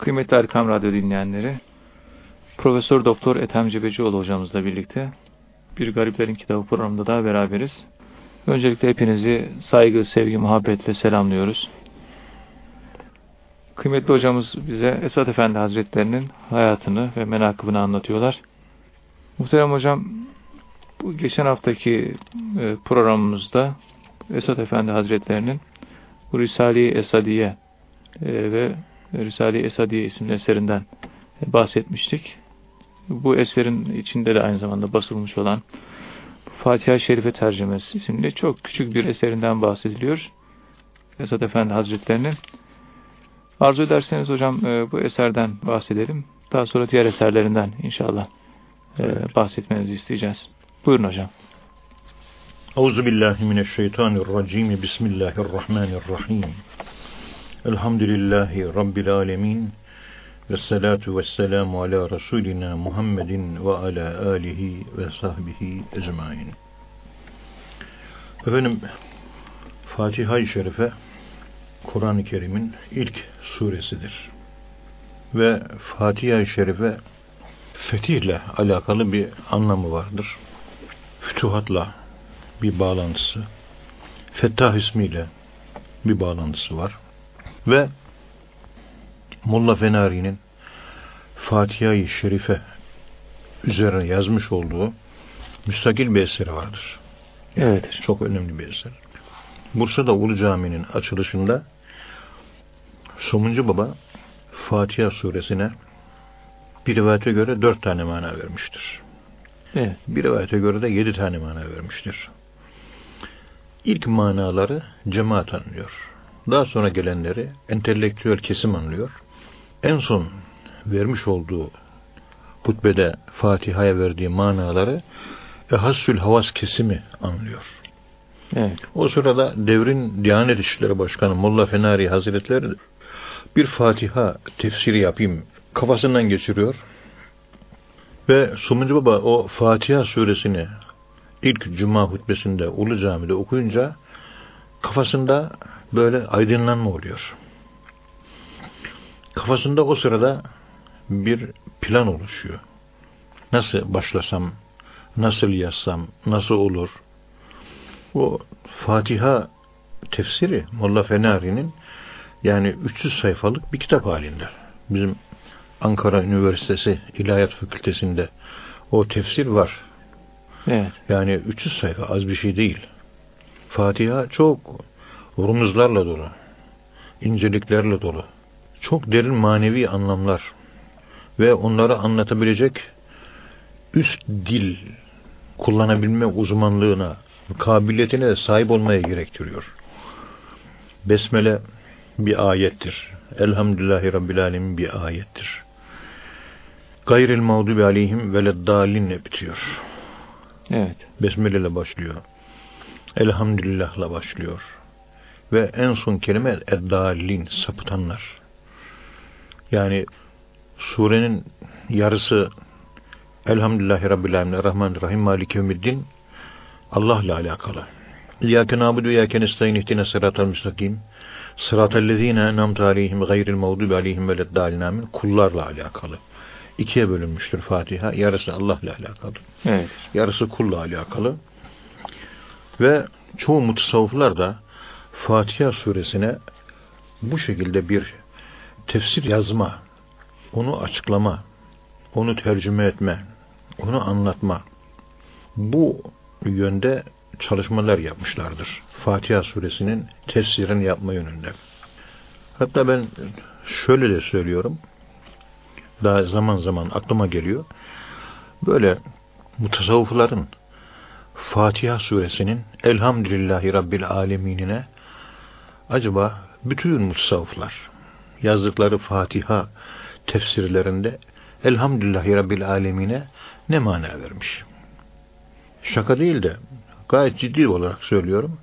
Kıymetli Erkam Radyo dinleyenleri, Profesör Doktor Ethem Cebecioğlu hocamızla birlikte Bir Gariplerin Kitabı programında daha beraberiz. Öncelikle hepinizi saygı, sevgi, muhabbetle selamlıyoruz. Kıymetli hocamız bize Esat Efendi Hazretlerinin hayatını ve menakıbını anlatıyorlar. Muhterem hocam, bu geçen haftaki e, programımızda Esat Efendi Hazretlerinin bu Risale-i Esadiye e, ve Risale-i Esadiye isimli eserinden bahsetmiştik. Bu eserin içinde de aynı zamanda basılmış olan Fatiha Şerife tercümesi isimli çok küçük bir eserinden bahsediliyor. Esad Efendi Hazretlerinin. Arzu ederseniz hocam e, bu eserden bahsedelim. Daha sonra diğer eserlerinden inşallah e, bahsetmenizi isteyeceğiz. Buyurun hocam. Euzubillahimineşşeytanirracim. Bismillahirrahmanirrahim. Elhamdülillahi Rabbil alemin. Ve salatu ve selamu ala Resulina Muhammedin ve ala alihi ve sahbihi ecmain. Efendim, Fatiha-i Şerife, Kur'an-ı Kerim'in ilk suresidir. Ve Fatiha-i Şerife, fetihle alakalı bir anlamı vardır. Fütuhatla bir bağlantısı, Fettah ismiyle bir bağlantısı var. Ve Molla Fenari'nin Fatiha-i Şerife üzerine yazmış olduğu müstakil bir eseri vardır. Evet. Çok önemli bir eser. Bursa'da Ulu Cami'nin açılışında Somuncu Baba Fatiha suresine bir rivayete göre dört tane mana vermiştir. Evet. Bir rivayete göre de yedi tane mana vermiştir. İlk manaları cemaat anlıyor. Daha sonra gelenleri entelektüel kesim anlıyor. En son vermiş olduğu hutbede Fatiha'ya verdiği manaları Ehassül Havas kesimi anlıyor. Evet. O sırada devrin Diyanet İşleri Başkanı Molla Fenari Hazretleri bir Fatiha tefsiri yapayım kafasından geçiriyor. Ve Sumuncu Baba o Fatiha suresini ilk Cuma hutbesinde Ulu Cami'de okuyunca kafasında böyle aydınlanma oluyor. Kafasında o sırada bir plan oluşuyor. Nasıl başlasam, nasıl yazsam, nasıl olur? O Fatiha tefsiri Molla Fenari'nin yani 300 sayfalık bir kitap halinde. Bizim Ankara Üniversitesi İlahiyat Fakültesinde o tefsir var. Evet. Yani 300 sayfa az bir şey değil. Fatiha çok rumuzlarla dolu. inceliklerle dolu. Çok derin manevi anlamlar ve onları anlatabilecek üst dil kullanabilme uzmanlığına, kabiliyetine sahip olmaya gerektiriyor. Besmele bir ayettir. Elhamdülillahi Rabbil Alemin bir ayettir. Gayril mağdubi aleyhim veleddalinle bitiyor. Evet. Besmele ile başlıyor. Elhamdülillah'la başlıyor. Ve en son kelime eddalin, sapıtanlar. Yani surenin yarısı Elhamdülillahi Rabbil Alemin, Rahman Rahim, Maliki Ümiddin Allah ile alakalı. İyyâke nâbudu ve iyyâke nestaîn ihdine sıratal müstakim. Sıratellezîne en'amte aleyhim gayril mağdubi aleyhim veleddâlin kullarla alakalı. İkiye bölünmüştür Fatiha. Yarısı Allah ile alakalı. Evet. Yarısı kulla alakalı. Ve çoğu mutasavvıflar da Fatiha suresine bu şekilde bir tefsir yazma, onu açıklama, onu tercüme etme, onu anlatma. Bu yönde çalışmalar yapmışlardır. Fatiha suresinin tefsirini yapma yönünde. Hatta ben şöyle de söylüyorum. Daha zaman zaman aklıma geliyor. Böyle mutasavvıfların Fatiha suresinin Elhamdülillahi Rabbil Aleminine acaba bütün mutasavvıflar yazdıkları Fatiha tefsirlerinde Elhamdülillahi Rabbil Alemine ne mana vermiş? Şaka değil de gayet ciddi olarak söylüyorum.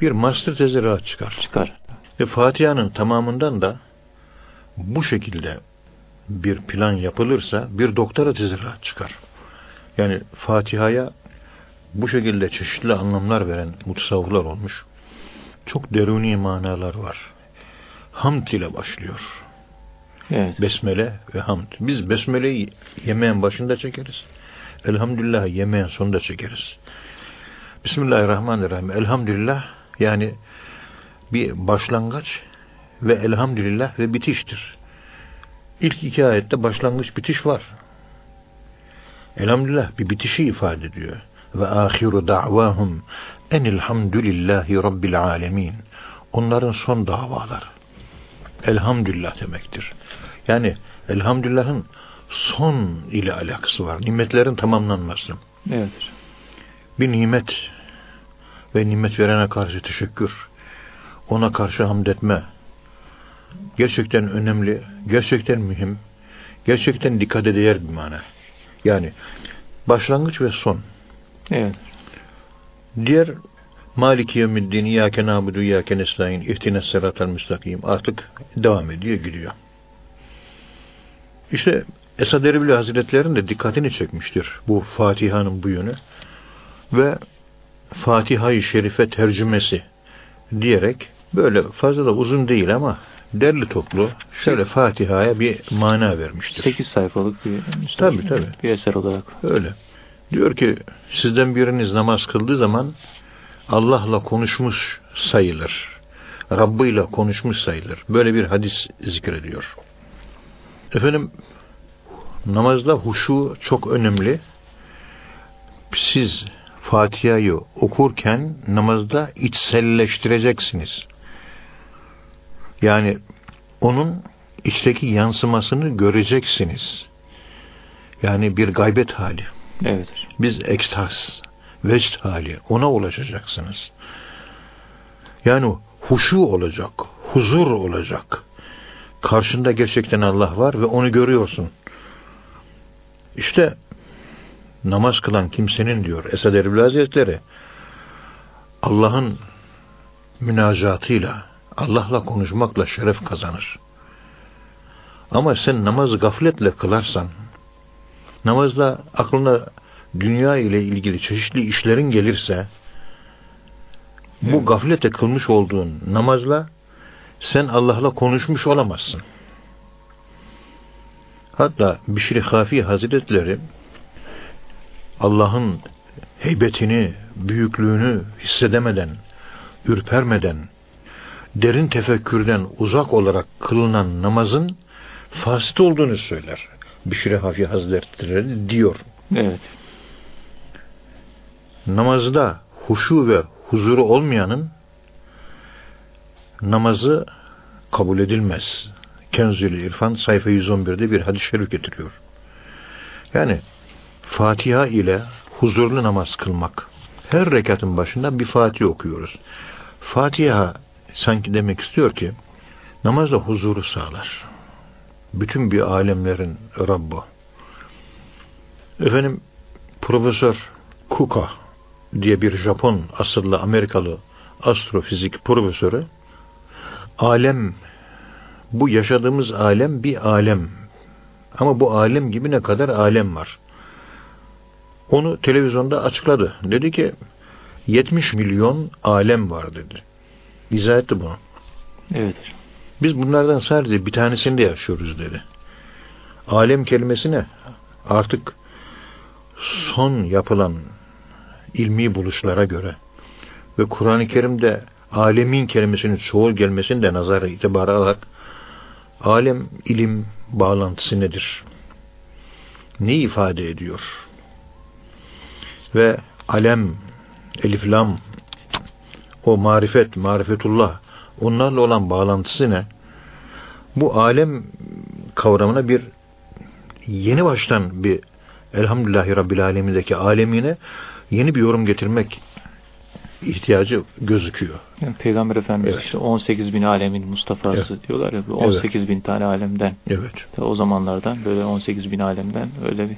Bir master tezi rahat çıkar. Çıkar. Ve Fatiha'nın tamamından da bu şekilde bir plan yapılırsa bir doktora tezi rahat çıkar. Yani Fatiha'ya bu şekilde çeşitli anlamlar veren mutasavvıflar olmuş. Çok deruni manalar var. Hamd ile başlıyor. Evet. Besmele ve hamd. Biz besmeleyi yemeğin başında çekeriz. Elhamdülillah yemeğin sonunda çekeriz. Bismillahirrahmanirrahim. Elhamdülillah yani bir başlangıç ve elhamdülillah ve bitiştir. İlk iki ayette başlangıç bitiş var. Elhamdülillah bir bitişi ifade ediyor. Ve ahiru da'vahum enilhamdülillahi rabbil alemin. Onların son davaları. Elhamdülillah demektir. Yani elhamdülillahın son ile alakası var. Nimetlerin tamamlanması. Evet. Bir nimet ve nimet verene karşı teşekkür, ona karşı hamd etme, gerçekten önemli, gerçekten mühim, gerçekten dikkat değer bir mana. Yani başlangıç ve son. Evet. Diğer Maliki yevmiddin, İyyâke nâbudu, İyyâke nestaîn, ihtines sıratal müstakim artık devam ediyor, gidiyor. İşte Esad Erbil Hazretleri'nin de dikkatini çekmiştir bu Fatiha'nın bu yönü. Ve Fatiha-i Şerife tercümesi diyerek böyle fazla da uzun değil ama derli toplu şöyle Fatiha'ya bir mana vermiştir. 8 sayfalık bir Tabii, tabii. bir eser olarak. Öyle. Diyor ki sizden biriniz namaz kıldığı zaman Allah'la konuşmuş sayılır. Rabbıyla konuşmuş sayılır. Böyle bir hadis zikrediyor. Efendim namazda huşu çok önemli. Siz Fatiha'yı okurken namazda içselleştireceksiniz. Yani onun içteki yansımasını göreceksiniz. Yani bir gaybet hali. Evet. Biz ekstaz, vecd hali ona ulaşacaksınız. Yani huşu olacak, huzur olacak. Karşında gerçekten Allah var ve onu görüyorsun. İşte namaz kılan kimsenin diyor Esad Erbil Hazretleri Allah'ın münacatıyla Allah'la konuşmakla şeref kazanır. Ama sen namazı gafletle kılarsan namazda aklına dünya ile ilgili çeşitli işlerin gelirse bu Evet. gaflete kılmış olduğun namazla sen Allah'la konuşmuş olamazsın. Hatta Bişri Hafi Hazretleri Allah'ın heybetini, büyüklüğünü hissedemeden, ürpermeden, derin tefekkürden uzak olarak kılınan namazın fasit olduğunu söyler. Bişri Hafi Hazretleri diyor. Evet. Namazda huşu ve huzuru olmayanın namazı kabul edilmez. Kenzül İrfan sayfa 111'de bir hadis-i şerif getiriyor. Yani Fatiha ile huzurlu namaz kılmak. Her rekatın başında bir Fatiha okuyoruz. Fatiha sanki demek istiyor ki namazda huzuru sağlar. Bütün bir alemlerin Rabbi. Efendim Profesör Kuka diye bir Japon asıllı Amerikalı astrofizik profesörü alem bu yaşadığımız alem bir alem ama bu alem gibi ne kadar alem var. Onu televizyonda açıkladı. Dedi ki 70 milyon alem var dedi. İzah etti bunu. Evet. Biz bunlardan sadece bir tanesinde yaşıyoruz dedi. Alem kelimesine artık son yapılan ilmi buluşlara göre ve Kur'an-ı Kerim'de alemin kelimesinin çoğul gelmesini de nazara itibar alarak alem ilim bağlantısı nedir? Ne ifade ediyor? Ve alem, elif lam, o marifet, marifetullah, onlarla olan bağlantısı ne? Bu alem kavramına bir yeni baştan bir Elhamdülillahi Rabbil Alemindeki alemine yeni bir yorum getirmek ihtiyacı gözüküyor. Yani Peygamber Efendimiz Evet. işte 18 bin alemin Mustafa'sı diyorlar ya. bu 18 bin tane alemden. Evet, Tabii O zamanlardan böyle 18 bin alemden öyle bir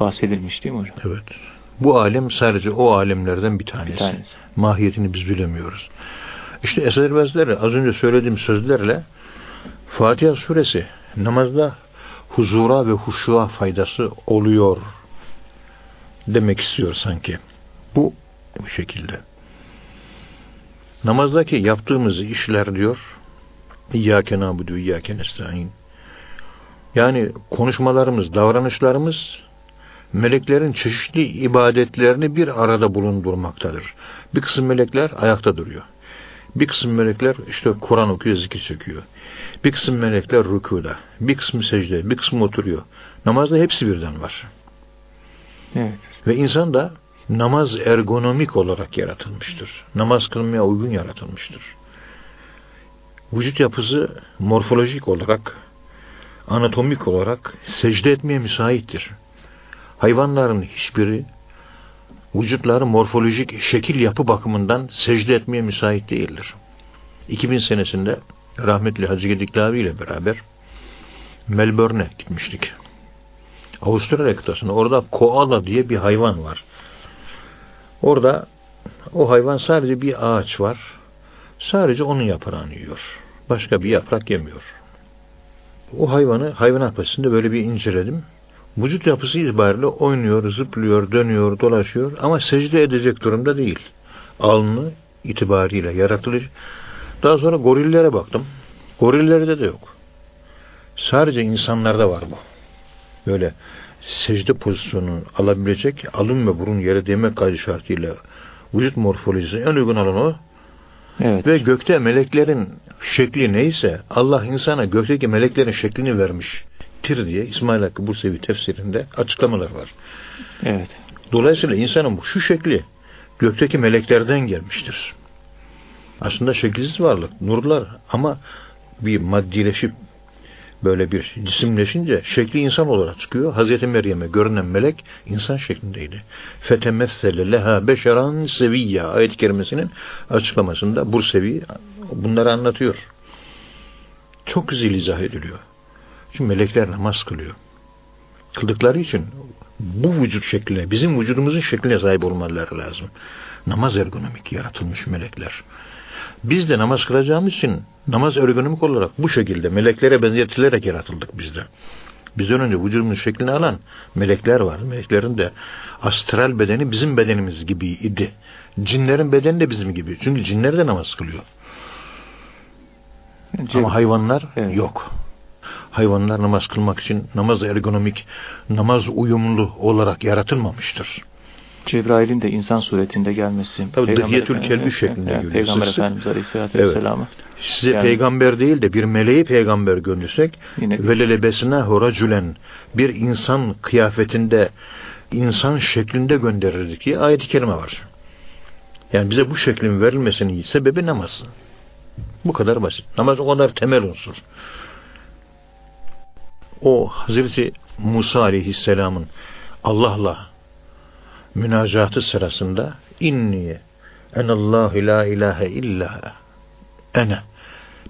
bahsedilmiş değil mi hocam? evet. Bu alem sadece o alemlerden bir tanesi. Bir tanesi. Mahiyetini biz bilemiyoruz. İşte Hazretleri az önce söylediğim sözlerle Fatiha suresi namazda huzura ve huşuğa faydası oluyor demek istiyor sanki. Bu bu şekilde. Namazdaki yaptığımız işler diyor İyyâke nâbudu İyyâke nestaîn Yani konuşmalarımız, davranışlarımız meleklerin çeşitli ibadetlerini bir arada bulundurmaktadır. Bir kısım melekler ayakta duruyor. Bir kısım melekler işte Kur'an okuyor, zikir çekiyor. Bir kısım melekler rükuda, bir kısmı secde, bir kısmı oturuyor. Namazda hepsi birden var. Evet. Ve insan da namaz ergonomik olarak yaratılmıştır. Namaz kılmaya uygun yaratılmıştır. Vücut yapısı morfolojik olarak, anatomik olarak secde etmeye müsaittir. Hayvanların hiçbiri vücutları morfolojik şekil yapı bakımından secde etmeye müsait değildir. 2000 senesinde rahmetli Hacı Gediklavi ile beraber Melbourne'e gitmiştik. Avustralya kıtasında. Orada koala diye bir hayvan var. Orada o hayvan sadece bir ağaç var. Sadece onun yaprağını yiyor. Başka bir yaprak yemiyor. O hayvanı hayvanat bahçesinde böyle bir inceledim. Vücut yapısı itibariyle oynuyor, zıplıyor, dönüyor, dolaşıyor ama secde edecek durumda değil. Alnı itibariyle yaratılır. Daha sonra gorillere baktım. Gorillerde de yok. Sadece insanlarda var bu. Böyle secde pozisyonu alabilecek alın ve burun yere değmek kaydı şartıyla vücut morfolojisi en uygun alan o. Evet. Ve gökte meleklerin şekli neyse Allah insana gökteki meleklerin şeklini vermiş tir diye İsmail Hakkı Bursevi tefsirinde açıklamalar var. Evet. Dolayısıyla insanın şu şekli gökteki meleklerden gelmiştir. Aslında şekilsiz varlık, nurlar ama bir maddileşip böyle bir cisimleşince şekli insan olarak çıkıyor. Hazreti Meryem'e görünen melek insan şeklindeydi. Fetemessele leha beşeran seviyya ayet-i kerimesinin açıklamasında Bursevi bunları anlatıyor. Çok güzel izah ediliyor. Çünkü melekler namaz kılıyor. Kıldıkları için bu vücut şekline, bizim vücudumuzun şekline sahip olmaları lazım. Namaz ergonomik yaratılmış melekler. Biz de namaz kılacağımız için namaz ergonomik olarak bu şekilde meleklere benzetilerek yaratıldık biz de. Bizden önce vücudumuzun şeklini alan melekler var. Meleklerin de astral bedeni bizim bedenimiz gibi idi. Cinlerin bedeni de bizim gibi. Çünkü cinler de namaz kılıyor. Cem, Ama hayvanlar evet. yok. Hayvanlar namaz kılmak için namaz ergonomik, namaz uyumlu olarak yaratılmamıştır. Cebrail'in de insan suretinde gelmesi. Tabi Dıhiyetül Kelbi şeklinde yani, geliyor. Peygamber Sık Efendimiz Aleyhisselatü evet. Vesselam'a. Size yani, peygamber değil de bir meleği peygamber göndersek velelebesine horacülen bir insan kıyafetinde insan şeklinde gönderirdik diye ayet-i kerime var. Yani bize bu şeklin verilmesinin sebebi namaz. Bu kadar basit. Namaz o kadar temel unsur. O Hazreti Musa Aleyhisselam'ın Allah'la münacatı sırasında inni enallahu la ilahe illa ene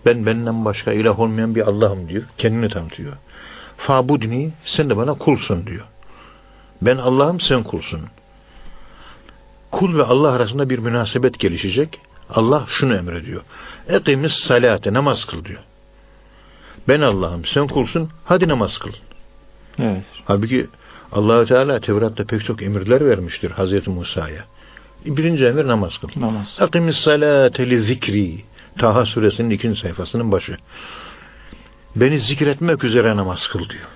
ben benden başka ilah olmayan bir Allah'ım diyor. Kendini tanıtıyor. Fabudni sen de bana kulsun diyor. Ben Allah'ım sen kulsun. Kul ve Allah arasında bir münasebet gelişecek. Allah şunu emrediyor. Ekimiz salate namaz kıl diyor. Ben Allah'ım sen kulsun hadi namaz kıl. Evet. Halbuki allah Teala Tevrat'ta pek çok emirler vermiştir Hazreti Musa'ya. Birinci emir namaz kıl. Namaz. Akimis salate li zikri. Taha suresinin ikinci sayfasının başı. Beni zikretmek üzere namaz kıl diyor.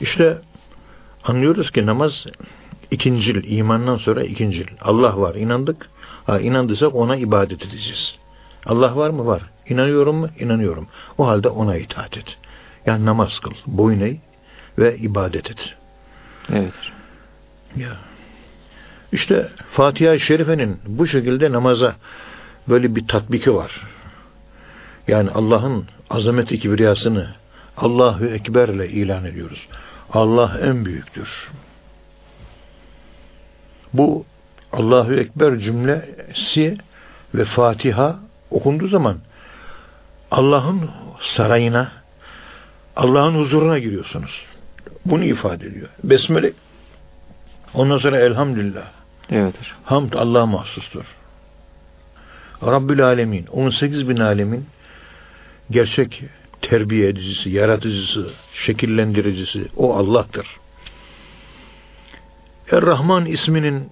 İşte anlıyoruz ki namaz ikincil, imandan sonra ikincil. Allah var, inandık. Ha, inandıysak ona ibadet edeceğiz. Allah var mı? Var. İnanıyorum mu? İnanıyorum. O halde ona itaat et. Yani namaz kıl, boyun eğ ve ibadet et. Evet. Ya. İşte Fatiha-i Şerife'nin bu şekilde namaza böyle bir tatbiki var. Yani Allah'ın azameti kibriyasını Allahu Ekber ile ilan ediyoruz. Allah en büyüktür. Bu Allahu Ekber cümlesi ve Fatiha okunduğu zaman Allah'ın sarayına, Allah'ın huzuruna giriyorsunuz. Bunu ifade ediyor. Besmele ondan sonra elhamdülillah. Evet. Hamd Allah'a mahsustur. Rabbül Alemin, 18 bin alemin gerçek terbiye edicisi, yaratıcısı, şekillendiricisi o Allah'tır. Er-Rahman isminin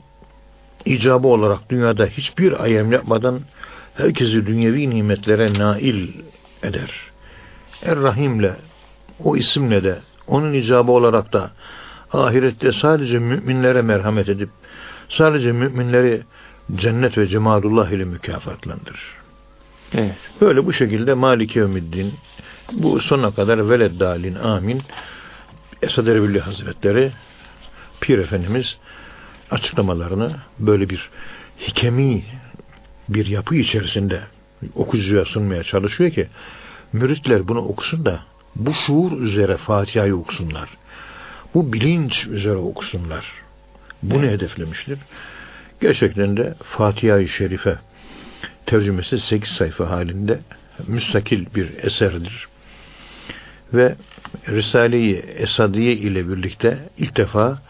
icabı olarak dünyada hiçbir ayem yapmadan herkesi dünyevi nimetlere nail eder. Er-Rahim'le o isimle de onun icabı olarak da ahirette sadece müminlere merhamet edip sadece müminleri cennet ve cemalullah ile mükafatlandırır. Evet. Böyle bu şekilde Maliki Ömiddin bu sona kadar veled dalin amin Esad Erbil Hazretleri Pir Efendimiz açıklamalarını böyle bir hikemi bir yapı içerisinde okuyucuya sunmaya çalışıyor ki müritler bunu okusun da bu şuur üzere Fatiha'yı okusunlar. Bu bilinç üzere okusunlar. Bunu evet. hedeflemiştir. Gerçekten de Fatiha-i Şerife tercümesi 8 sayfa halinde müstakil bir eserdir. Ve Risale-i Esadiye ile birlikte ilk defa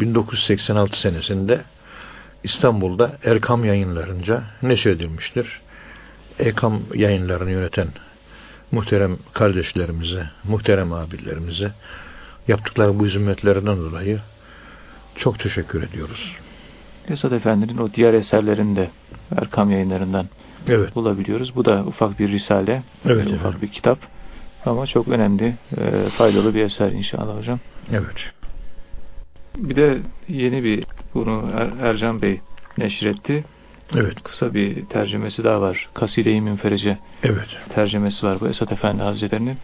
1986 senesinde İstanbul'da Erkam yayınlarınca neşredilmiştir. Erkam yayınlarını yöneten muhterem kardeşlerimize, muhterem abilerimize yaptıkları bu hizmetlerinden dolayı çok teşekkür ediyoruz. Esad Efendi'nin o diğer eserlerini de Erkam yayınlarından evet. bulabiliyoruz. Bu da ufak bir risale, evet, ufak efendim. bir kitap ama çok önemli, e, faydalı bir eser inşallah hocam. Evet. Bir de yeni bir bunu er Ercan Bey neşretti. Evet. Kısa bir tercümesi daha var. Kaside-i Münferece evet. tercümesi var bu Esat Efendi Hazretleri'nin.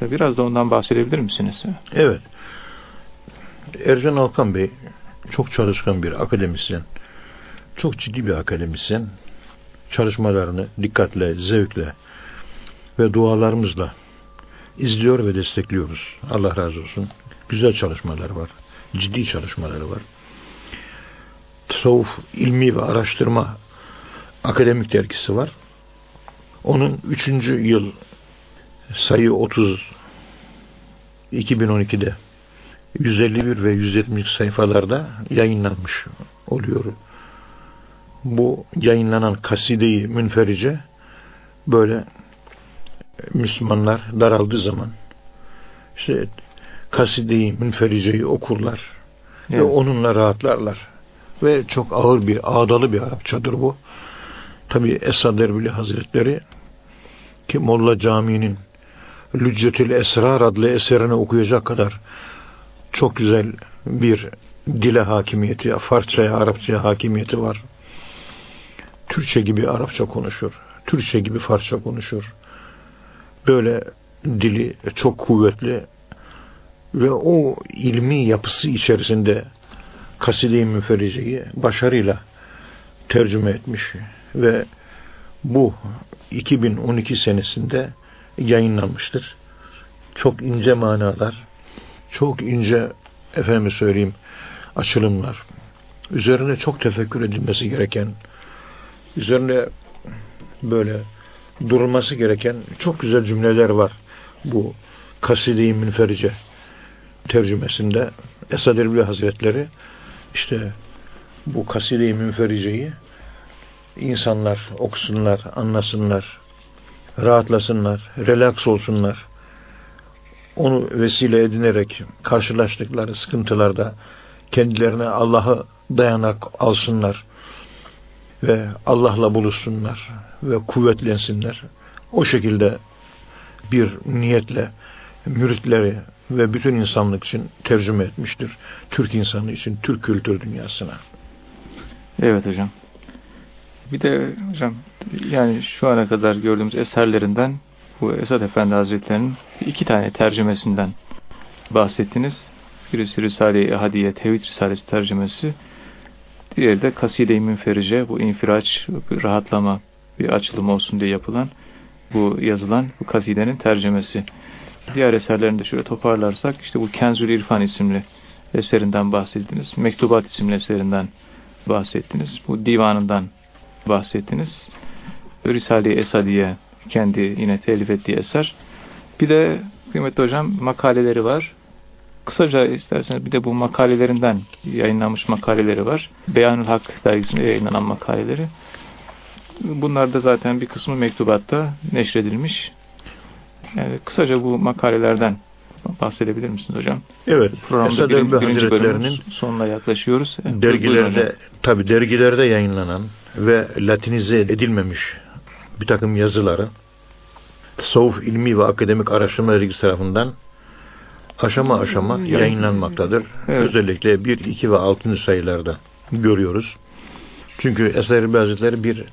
Biraz da ondan bahsedebilir misiniz? Evet. Ercan Alkan Bey çok çalışkan bir akademisyen. Çok ciddi bir akademisyen. Çalışmalarını dikkatle, zevkle ve dualarımızla izliyor ve destekliyoruz. Allah razı olsun. Güzel çalışmalar var. Ciddi çalışmaları var. Tasavvuf ilmi ve araştırma akademik dergisi var. Onun üçüncü yıl sayı 30 2012'de 151 ve 170 sayfalarda yayınlanmış oluyor. Bu yayınlanan kasideyi münferice böyle Müslümanlar daraldığı zaman işte kasideyi münfericeyi okurlar evet. ve onunla rahatlarlar. Ve çok ağır bir, ağdalı bir Arapçadır bu. Tabi Esad Erbili Hazretleri ki Molla Camii'nin Lüccetül Esrar adlı eserini okuyacak kadar çok güzel bir dile hakimiyeti, Farsçaya, Arapçaya hakimiyeti var. Türkçe gibi Arapça konuşur. Türkçe gibi Farsça konuşur. Böyle dili çok kuvvetli ve o ilmi yapısı içerisinde Kaside-i Müferice'yi başarıyla tercüme etmiş ve bu 2012 senesinde yayınlanmıştır. Çok ince manalar, çok ince efendim söyleyeyim açılımlar. Üzerine çok tefekkür edilmesi gereken, üzerine böyle durulması gereken çok güzel cümleler var. Bu Kaside-i Münferice tercümesinde Esad Erbil Hazretleri işte bu Kaside-i Münferice'yi insanlar okusunlar, anlasınlar, rahatlasınlar, relax olsunlar. Onu vesile edinerek karşılaştıkları sıkıntılarda kendilerine Allah'a dayanak alsınlar ve Allah'la buluşsunlar ve kuvvetlensinler. O şekilde bir niyetle müritleri ve bütün insanlık için tercüme etmiştir. Türk insanı için, Türk kültür dünyasına. Evet hocam. Bir de hocam yani şu ana kadar gördüğümüz eserlerinden bu Esad Efendi Hazretleri'nin iki tane tercümesinden bahsettiniz. Birisi Risale-i Hadiye Tevhid Risalesi tercümesi. Diğeri de Kaside-i Münferice bu infiraç, bir rahatlama, bir açılım olsun diye yapılan bu yazılan bu kasidenin tercümesi. Diğer eserlerini de şöyle toparlarsak işte bu Kenzül İrfan isimli eserinden bahsettiniz. Mektubat isimli eserinden bahsettiniz. Bu divanından bahsettiniz. Risale-i Esadiye kendi yine telif ettiği eser. Bir de kıymetli hocam makaleleri var. Kısaca isterseniz bir de bu makalelerinden yayınlanmış makaleleri var. Beyanül Hak dergisinde yayınlanan makaleleri. Bunlar da zaten bir kısmı mektubatta neşredilmiş. Yani kısaca bu makalelerden bahsedebilir misiniz hocam? Evet. Programda birinci, birinci bölümün sonuna yaklaşıyoruz. Dergilerde, tabi dergilerde yayınlanan ve latinize edilmemiş bir takım yazıları Tasavvuf ilmi ve akademik araştırma dergisi tarafından aşama aşama yayınlanmaktadır. Evet. Özellikle 1, 2 ve 6. sayılarda görüyoruz. Çünkü Eser Hazretleri bir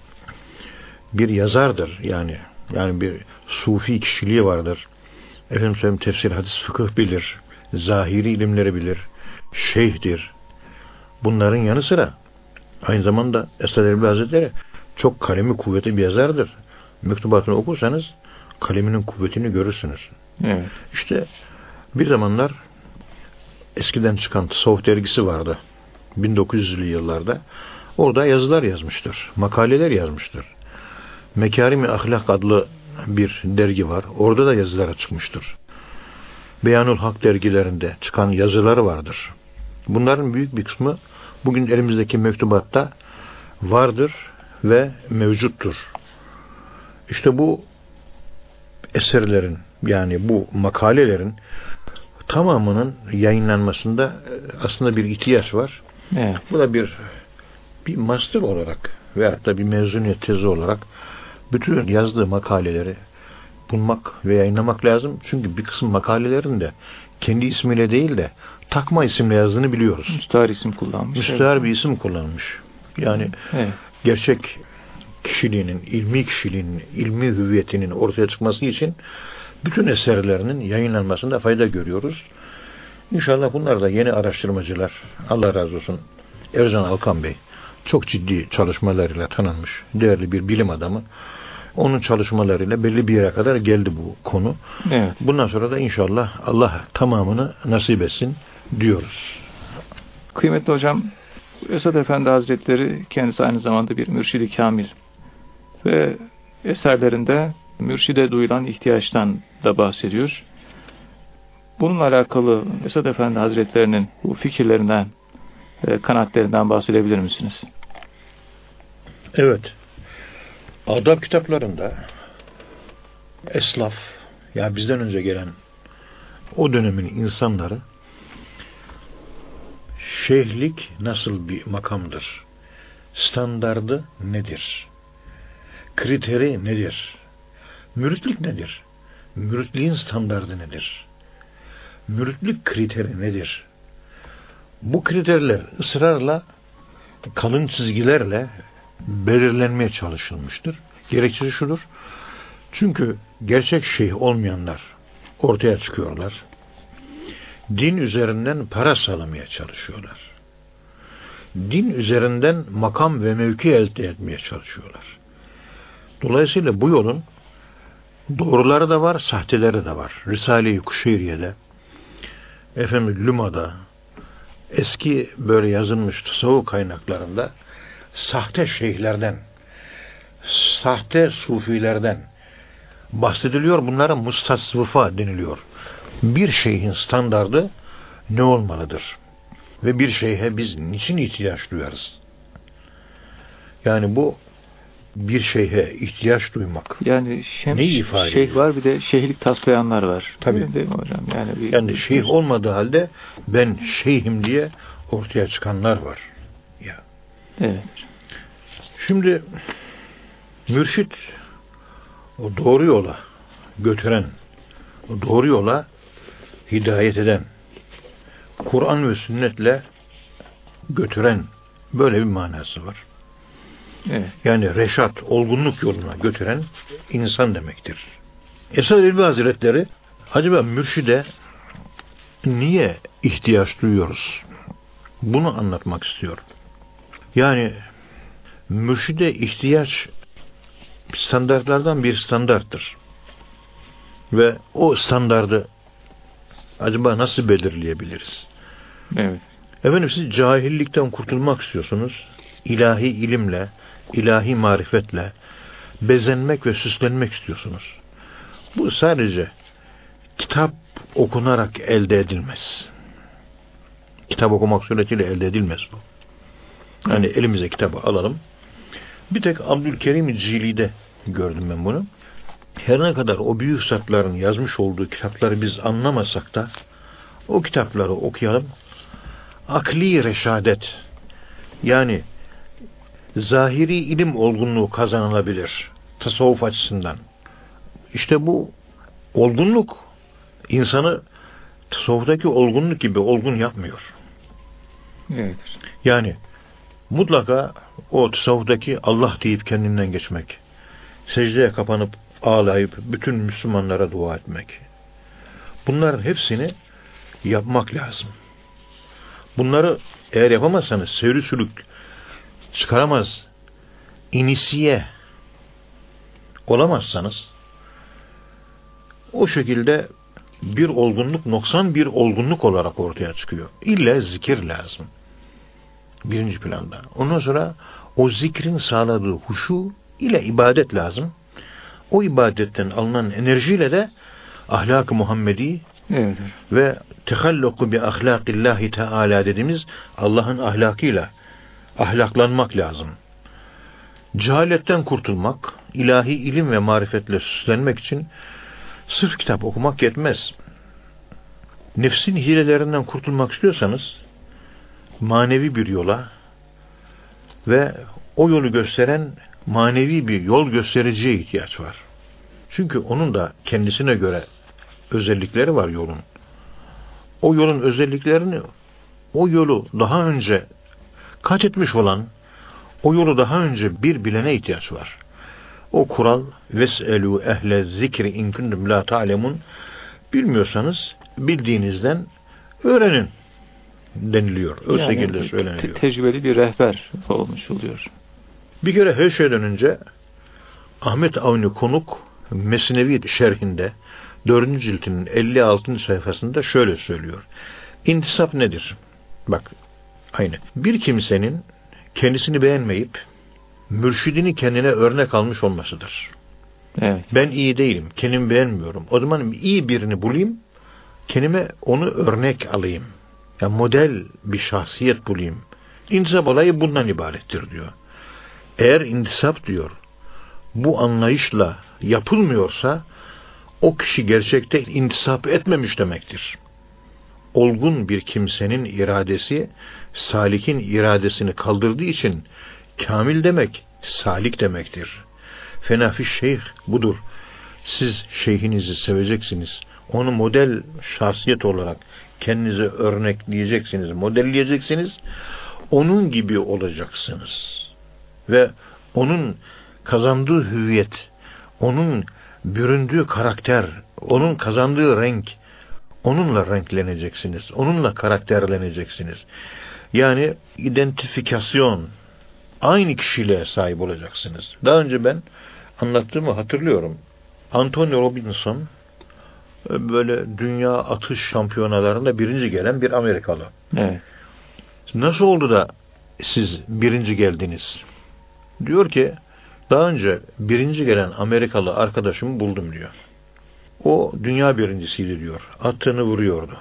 bir yazardır yani. Yani bir sufi kişiliği vardır. Efendim söyleyeyim tefsir, hadis, fıkıh bilir. Zahiri ilimleri bilir. Şeyhtir. Bunların yanı sıra aynı zamanda Esad Erbil Hazretleri çok kalemi kuvvetli bir yazardır. Mektubatını okursanız kaleminin kuvvetini görürsünüz. Evet. İşte bir zamanlar eskiden çıkan Tasavvuf dergisi vardı. 1900'lü yıllarda. Orada yazılar yazmıştır. Makaleler yazmıştır. Mekarimi Ahlak adlı bir dergi var. Orada da yazılara çıkmıştır. Beyanul Hak dergilerinde çıkan yazıları vardır. Bunların büyük bir kısmı bugün elimizdeki mektubatta vardır ve mevcuttur. İşte bu eserlerin yani bu makalelerin tamamının yayınlanmasında e, aslında bir ihtiyaç var. Evet. Bu da bir bir master olarak veyahut da bir mezuniyet tezi olarak bütün yazdığı makaleleri bulmak ve yayınlamak lazım. Çünkü bir kısım makalelerin de kendi ismiyle değil de takma isimle yazdığını biliyoruz. Müstahar isim kullanmış. Müstahar evet. bir isim kullanmış. Yani evet. gerçek kişiliğinin, ilmi kişiliğinin, ilmi hüviyetinin ortaya çıkması için bütün eserlerinin yayınlanmasında fayda görüyoruz. İnşallah bunlar da yeni araştırmacılar, Allah razı olsun, Ercan Alkan Bey, çok ciddi çalışmalarıyla tanınmış, değerli bir bilim adamı. Onun çalışmalarıyla belli bir yere kadar geldi bu konu. Evet. Bundan sonra da inşallah Allah tamamını nasip etsin diyoruz. Kıymetli hocam, Esad Efendi Hazretleri kendisi aynı zamanda bir mürşidi kamil ve eserlerinde mürşide duyulan ihtiyaçtan da bahsediyor. Bununla alakalı Esad Efendi Hazretlerinin bu fikirlerinden, e, kanaatlerinden bahsedebilir misiniz? Evet. Adab kitaplarında eslaf, ya yani bizden önce gelen o dönemin insanları şeyhlik nasıl bir makamdır? Standardı nedir? Kriteri nedir? Müritlik nedir? Müritliğin standardı nedir? Müritlik kriteri nedir? Bu kriterler ısrarla kalın çizgilerle belirlenmeye çalışılmıştır. Gerekçesi şudur. Çünkü gerçek şeyh olmayanlar ortaya çıkıyorlar. Din üzerinden para sağlamaya çalışıyorlar. Din üzerinden makam ve mevki elde etmeye çalışıyorlar. Dolayısıyla bu yolun doğruları da var, sahteleri de var. Risale-i Kuşeyriye'de, efendim Luma'da, eski böyle yazılmış tasavvuf kaynaklarında sahte şeyhlerden, sahte sufilerden bahsediliyor. Bunlara mustasvıfa deniliyor. Bir şeyhin standardı ne olmalıdır? Ve bir şeyhe biz niçin ihtiyaç duyarız? Yani bu bir şeyhe ihtiyaç duymak. Yani şem, ne ifade şeyh ediyor? var bir de şeyhlik taslayanlar var. Tabii. Değil mi hocam? Yani, bir, yani şeyh olmadığı halde ben şeyhim diye ortaya çıkanlar var. Ya. Evet. Şimdi mürşit o doğru yola götüren, o doğru yola hidayet eden, Kur'an ve sünnetle götüren böyle bir manası var. Evet. Yani reşat, olgunluk yoluna götüren insan demektir. Esad Elbi Hazretleri acaba mürşide niye ihtiyaç duyuyoruz? Bunu anlatmak istiyor. Yani mürşide ihtiyaç standartlardan bir standarttır. Ve o standardı acaba nasıl belirleyebiliriz? Evet. Efendim siz cahillikten kurtulmak istiyorsunuz. İlahi ilimle, ilahi marifetle bezenmek ve süslenmek istiyorsunuz. Bu sadece kitap okunarak elde edilmez. Kitap okumak suretiyle elde edilmez bu. Yani elimize kitabı alalım. Bir tek Abdülkerim Cili'de gördüm ben bunu. Her ne kadar o büyük zatların yazmış olduğu kitapları biz anlamasak da o kitapları okuyalım. Akli reşadet yani zahiri ilim olgunluğu kazanılabilir tasavvuf açısından. İşte bu olgunluk insanı tasavvuftaki olgunluk gibi olgun yapmıyor. Evet. Yani mutlaka o tasavvuftaki Allah deyip kendinden geçmek, secdeye kapanıp ağlayıp bütün Müslümanlara dua etmek. Bunların hepsini yapmak lazım. Bunları eğer yapamazsanız seyri sülük çıkaramaz, inisiye olamazsanız o şekilde bir olgunluk noksan bir olgunluk olarak ortaya çıkıyor. İlla zikir lazım. Birinci planda. Ondan sonra o zikrin sağladığı huşu ile ibadet lazım. O ibadetten alınan enerjiyle de ahlak-ı Muhammedi evet. ve tehalluku bi ahlakillahi teala dediğimiz Allah'ın ahlakıyla ahlaklanmak lazım. Cehaletten kurtulmak, ilahi ilim ve marifetle süslenmek için sırf kitap okumak yetmez. Nefsin hilelerinden kurtulmak istiyorsanız manevi bir yola ve o yolu gösteren manevi bir yol göstericiye ihtiyaç var. Çünkü onun da kendisine göre özellikleri var yolun. O yolun özelliklerini o yolu daha önce kat etmiş olan o yolu daha önce bir bilene ihtiyaç var. O kural veselu ehle zikri in kuntum la ta'lemun bilmiyorsanız bildiğinizden öğrenin deniliyor. O yani, şekilde söyleniyor. Te tecrübeli bir rehber olmuş oluyor. Bir kere her şeyden önce Ahmet Avni Konuk Mesnevi şerhinde 4. ciltinin 56. sayfasında şöyle söylüyor. İntisap nedir? Bak aynı. Bir kimsenin kendisini beğenmeyip mürşidini kendine örnek almış olmasıdır. Evet. Ben iyi değilim, kendimi beğenmiyorum. O zaman iyi birini bulayım, kendime onu örnek alayım. Ya model bir şahsiyet bulayım. İntisap olayı bundan ibarettir diyor. Eğer intisap diyor, bu anlayışla yapılmıyorsa, o kişi gerçekte intisap etmemiş demektir. Olgun bir kimsenin iradesi, salikin iradesini kaldırdığı için Kamil demek salik demektir. Fenafi şeyh budur. Siz şeyhinizi seveceksiniz. Onu model şahsiyet olarak kendinize örnekleyeceksiniz, modelleyeceksiniz. Onun gibi olacaksınız. Ve onun kazandığı hüviyet, onun büründüğü karakter, onun kazandığı renk, onunla renkleneceksiniz, onunla karakterleneceksiniz. Yani identifikasyon, aynı kişiliğe sahip olacaksınız. Daha önce ben anlattığımı hatırlıyorum. Anthony Robinson böyle dünya atış şampiyonalarında birinci gelen bir Amerikalı. Evet. Nasıl oldu da siz birinci geldiniz? Diyor ki daha önce birinci gelen Amerikalı arkadaşımı buldum diyor. O dünya birincisiydi diyor. Attığını vuruyordu.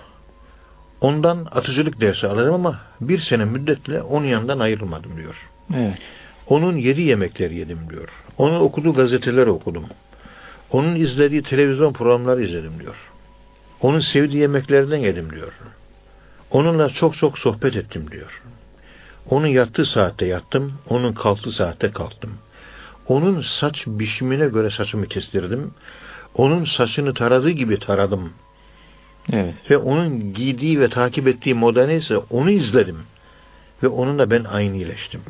Ondan atıcılık dersi alırım ama bir sene müddetle onun yanından ayrılmadım diyor. Evet. Onun yedi yemekleri yedim diyor. Onun okuduğu gazeteleri okudum. Onun izlediği televizyon programları izledim diyor. Onun sevdiği yemeklerden yedim diyor. Onunla çok çok sohbet ettim diyor. Onun yattığı saatte yattım, onun kalktığı saatte kalktım. Onun saç biçimine göre saçımı kestirdim. Onun saçını taradığı gibi taradım. Evet. Ve onun giydiği ve takip ettiği moda neyse onu izledim. Ve onunla ben aynı iyileştim.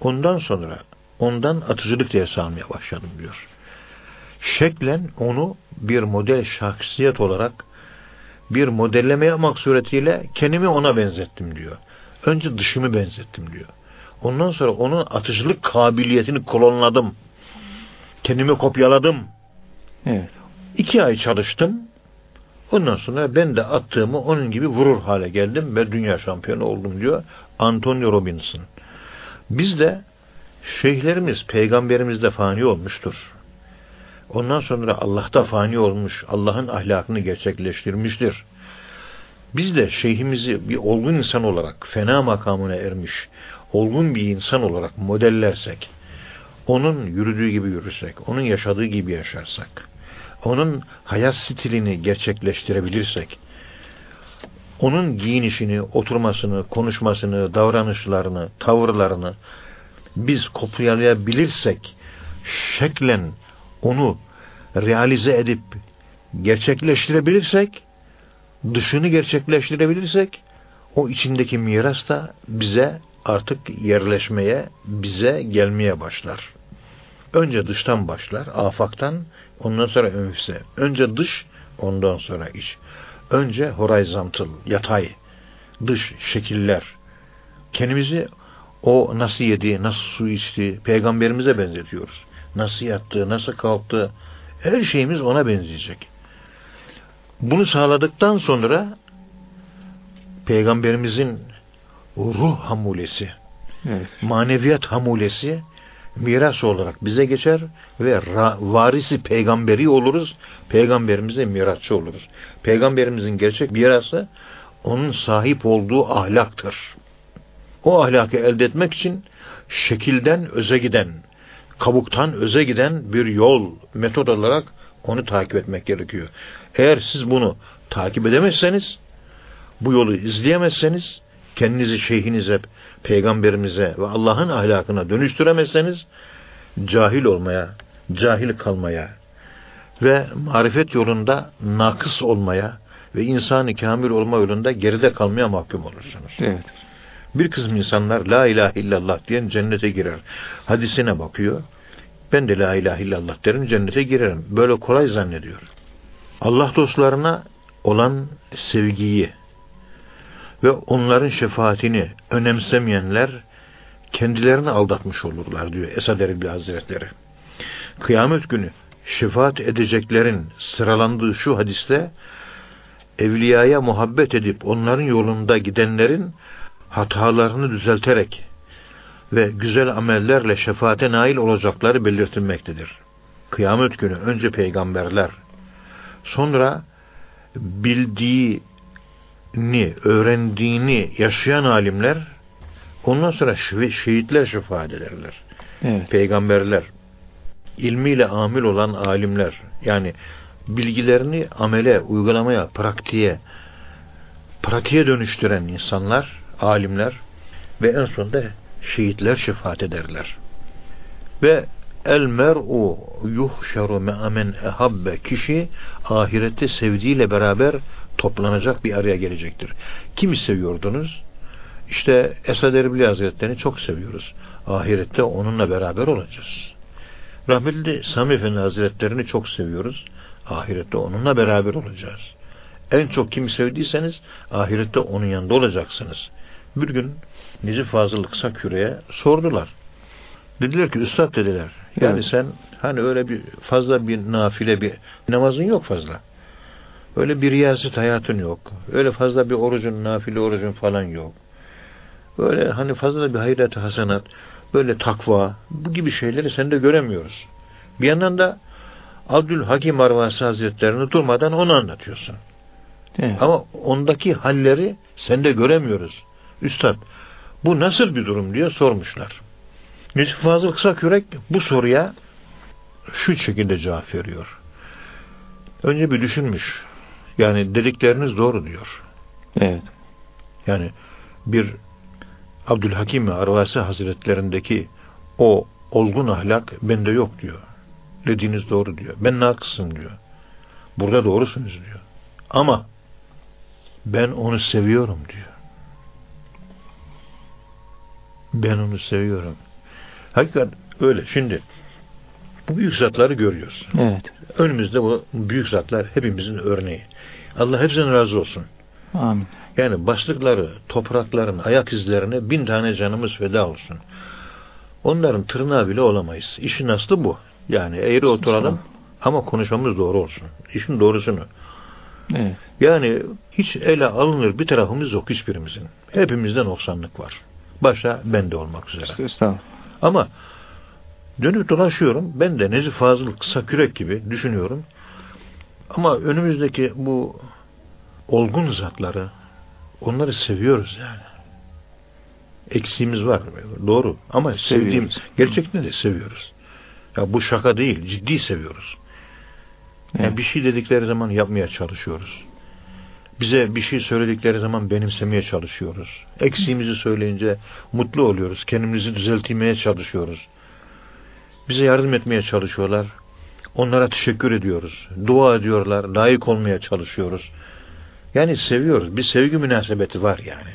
Ondan sonra ondan atıcılık dersi almaya başladım diyor. Şeklen onu bir model şahsiyet olarak bir modelleme yapmak suretiyle kendimi ona benzettim diyor. Önce dışımı benzettim diyor. Ondan sonra onun atıcılık kabiliyetini klonladım. Kendimi kopyaladım. Evet. İki ay çalıştım. Ondan sonra ben de attığımı onun gibi vurur hale geldim ve dünya şampiyonu oldum diyor Antonio Robinson. Biz de şeyhlerimiz, peygamberimiz de fani olmuştur. Ondan sonra Allah da fani olmuş, Allah'ın ahlakını gerçekleştirmiştir. Biz de şeyhimizi bir olgun insan olarak, fena makamına ermiş, olgun bir insan olarak modellersek, onun yürüdüğü gibi yürürsek, onun yaşadığı gibi yaşarsak, onun hayat stilini gerçekleştirebilirsek, onun giyinişini, oturmasını, konuşmasını, davranışlarını, tavırlarını biz kopyalayabilirsek, şeklen onu realize edip gerçekleştirebilirsek, dışını gerçekleştirebilirsek, o içindeki miras da bize artık yerleşmeye, bize gelmeye başlar. Önce dıştan başlar, afaktan, ondan sonra önfüse. Önce dış, ondan sonra iç. Önce horizontal, yatay, dış şekiller. Kendimizi o nasıl yedi, nasıl su içti, peygamberimize benzetiyoruz. Nasıl yattı, nasıl kalktı, her şeyimiz ona benzeyecek. Bunu sağladıktan sonra peygamberimizin ruh hamulesi, evet. maneviyat hamulesi miras olarak bize geçer ve varisi peygamberi oluruz. Peygamberimize mirasçı oluruz. Peygamberimizin gerçek mirası onun sahip olduğu ahlaktır. O ahlakı elde etmek için şekilden öze giden, kabuktan öze giden bir yol, metot olarak onu takip etmek gerekiyor. Eğer siz bunu takip edemezseniz, bu yolu izleyemezseniz, kendinizi şeyhinize, peygamberimize ve Allah'ın ahlakına dönüştüremezseniz, cahil olmaya, cahil kalmaya ve marifet yolunda nakıs olmaya ve insanı kamil olma yolunda geride kalmaya mahkum olursunuz. Evet. Bir kısım insanlar la ilahe illallah diyen cennete girer. Hadisine bakıyor. Ben de la ilahe illallah derim cennete girerim. Böyle kolay zannediyor. Allah dostlarına olan sevgiyi ve onların şefaatini önemsemeyenler kendilerini aldatmış olurlar diyor Esad Erbil Hazretleri. Kıyamet günü şefaat edeceklerin sıralandığı şu hadiste evliyaya muhabbet edip onların yolunda gidenlerin hatalarını düzelterek ve güzel amellerle şefaate nail olacakları belirtilmektedir. Kıyamet günü önce peygamberler, sonra bildiğini, öğrendiğini yaşayan alimler, ondan sonra şehitler şefaat ederler. Evet. Peygamberler, ilmiyle amil olan alimler, yani bilgilerini amele, uygulamaya, pratiğe, pratiğe dönüştüren insanlar, alimler ve en sonunda şehitler şefaat ederler. Ve el mer'u yuhşeru me'amen ehabbe kişi ahirette sevdiğiyle beraber toplanacak bir araya gelecektir. Kimi seviyordunuz? İşte Esad Erbil Hazretleri'ni çok seviyoruz. Ahirette onunla beraber olacağız. Rahmetli Sami Efendi Hazretlerini çok seviyoruz. Ahirette onunla beraber olacağız. En çok kimi sevdiyseniz ahirette onun yanında olacaksınız. Bir gün Necip Fazıl Kısa Küre'ye sordular. Dediler ki üstad dediler. Yani evet. sen hani öyle bir fazla bir nafile bir namazın yok fazla. Öyle bir riyaset hayatın yok. Öyle fazla bir orucun, nafile orucun falan yok. Böyle hani fazla bir hayret hasenat, böyle takva, bu gibi şeyleri sende göremiyoruz. Bir yandan da Abdülhakim Arvasi Hazretlerini durmadan onu anlatıyorsun. Evet. Ama ondaki halleri sende göremiyoruz. Üstad, bu nasıl bir durum diye sormuşlar. Necip Fazıl Kısakürek bu soruya şu şekilde cevap veriyor. Önce bir düşünmüş. Yani dedikleriniz doğru diyor. Evet. Yani bir Abdülhakim Arvasi Hazretlerindeki o olgun ahlak bende yok diyor. Dediğiniz doğru diyor. Ben nakısım diyor. Burada doğrusunuz diyor. Ama ben onu seviyorum diyor. Ben onu seviyorum. Hakikat öyle. Şimdi bu büyük zatları görüyoruz. Evet. Önümüzde bu büyük zatlar hepimizin örneği. Allah hepsinden razı olsun. Amin. Yani başlıkları, toprakların ayak izlerine bin tane canımız feda olsun. Onların tırnağı bile olamayız. İşin aslı bu. Yani eğri oturalım ama konuşmamız doğru olsun. İşin doğrusunu. Evet. Yani hiç ele alınır bir tarafımız yok hiçbirimizin. Hepimizde noksanlık var. Başta ben de olmak üzere. Ama dönüp dolaşıyorum. Ben de Nezih Fazıl kısa kürek gibi düşünüyorum. Ama önümüzdeki bu olgun zatları onları seviyoruz yani. Eksiğimiz var. Doğru. Ama seviyoruz. sevdiğim gerçekten de seviyoruz. Ya bu şaka değil. Ciddi seviyoruz. Yani evet. bir şey dedikleri zaman yapmaya çalışıyoruz. Bize bir şey söyledikleri zaman benimsemeye çalışıyoruz. Eksiğimizi söyleyince mutlu oluyoruz. Kendimizi düzeltmeye çalışıyoruz. Bize yardım etmeye çalışıyorlar. Onlara teşekkür ediyoruz. Dua ediyorlar. Layık olmaya çalışıyoruz. Yani seviyoruz. Bir sevgi münasebeti var yani.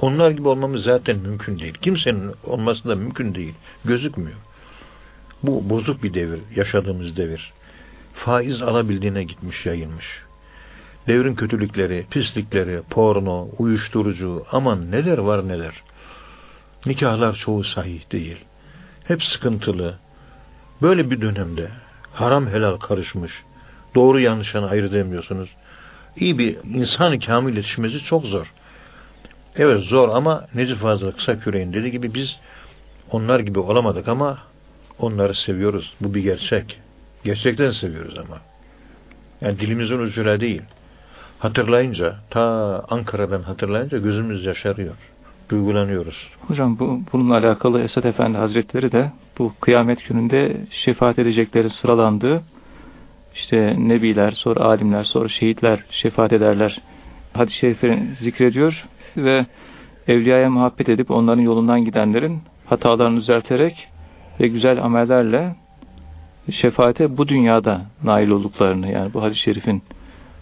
Onlar gibi olmamız zaten mümkün değil. Kimsenin olması da mümkün değil. Gözükmüyor. Bu bozuk bir devir. Yaşadığımız devir. Faiz alabildiğine gitmiş, yayılmış. Devrin kötülükleri, pislikleri, porno, uyuşturucu, aman neler var neler. Nikahlar çoğu sahih değil. Hep sıkıntılı. Böyle bir dönemde haram helal karışmış. Doğru yanlışını ayırt edemiyorsunuz. İyi bir insan kamil yetişmesi çok zor. Evet zor ama Necip Fazıl Kısa Küreğin dediği gibi biz onlar gibi olamadık ama onları seviyoruz. Bu bir gerçek. Gerçekten seviyoruz ama. Yani dilimizin ucuyla değil. Hatırlayınca, ta Ankara'dan hatırlayınca gözümüz yaşarıyor. Duygulanıyoruz. Hocam bu, bununla alakalı Esad Efendi Hazretleri de bu kıyamet gününde şefaat edecekleri sıralandığı işte nebiler, sonra alimler, sonra şehitler şefaat ederler. Hadis-i şerifi zikrediyor ve evliyaya muhabbet edip onların yolundan gidenlerin hatalarını düzelterek ve güzel amellerle şefaate bu dünyada nail olduklarını yani bu hadis-i şerifin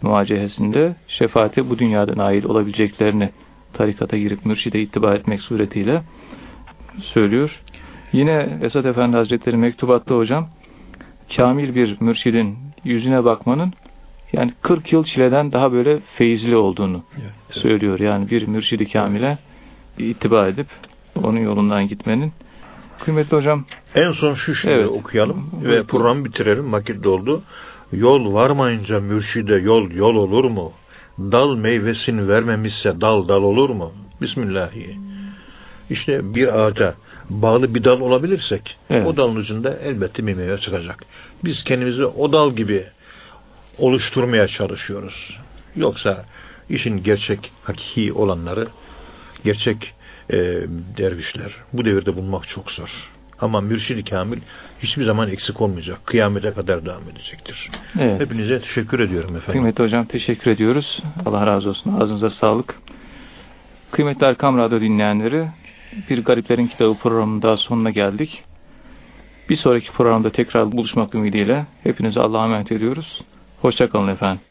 muacehesinde şefaate bu dünyada nail olabileceklerini tarikata girip mürşide ittiba etmek suretiyle söylüyor. Yine Esad Efendi Hazretleri mektubatta hocam kamil bir mürşidin yüzüne bakmanın yani 40 yıl çileden daha böyle feyizli olduğunu evet, evet. söylüyor. Yani bir mürşidi kamile ittiba edip onun yolundan gitmenin. Kıymetli hocam. En son şu şimdi evet. okuyalım ve programı bitirelim. Vakit doldu. Yol varmayınca mürşide yol yol olur mu? Dal meyvesini vermemişse dal dal olur mu? Bismillahirrahmanirrahim. İşte bir ağaca bağlı bir dal olabilirsek evet. o dalın ucunda elbette bir meyve çıkacak. Biz kendimizi o dal gibi oluşturmaya çalışıyoruz. Yoksa işin gerçek, hakiki olanları, gerçek e, dervişler bu devirde bulmak çok zor. Ama mürşid-i kamil hiçbir zaman eksik olmayacak. Kıyamete kadar devam edecektir. Evet. Hepinize teşekkür ediyorum efendim. Kıymetli hocam teşekkür ediyoruz. Allah razı olsun. Ağzınıza sağlık. Kıymetli Erkam Radyo dinleyenleri bir Gariplerin Kitabı programının daha sonuna geldik. Bir sonraki programda tekrar buluşmak ümidiyle hepinize Allah'a emanet ediyoruz. Hoşçakalın efendim.